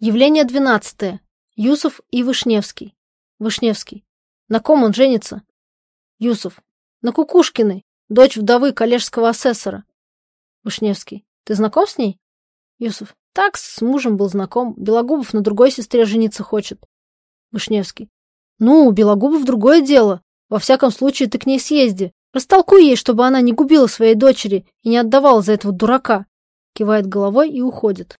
Явление двенадцатое. Юсов и Вышневский. Вышневский. На ком он женится? Юсов. На Кукушкиной, дочь вдовы коллежского асессора. Вышневский. Ты знаком с ней? Юсов. Так, с мужем был знаком. Белогубов на другой сестре жениться хочет. Вышневский. Ну, у Белогубов другое дело. Во всяком случае, ты к ней съезди. Растолкуй ей, чтобы она не губила своей дочери и не отдавала за этого дурака. Кивает головой и уходит.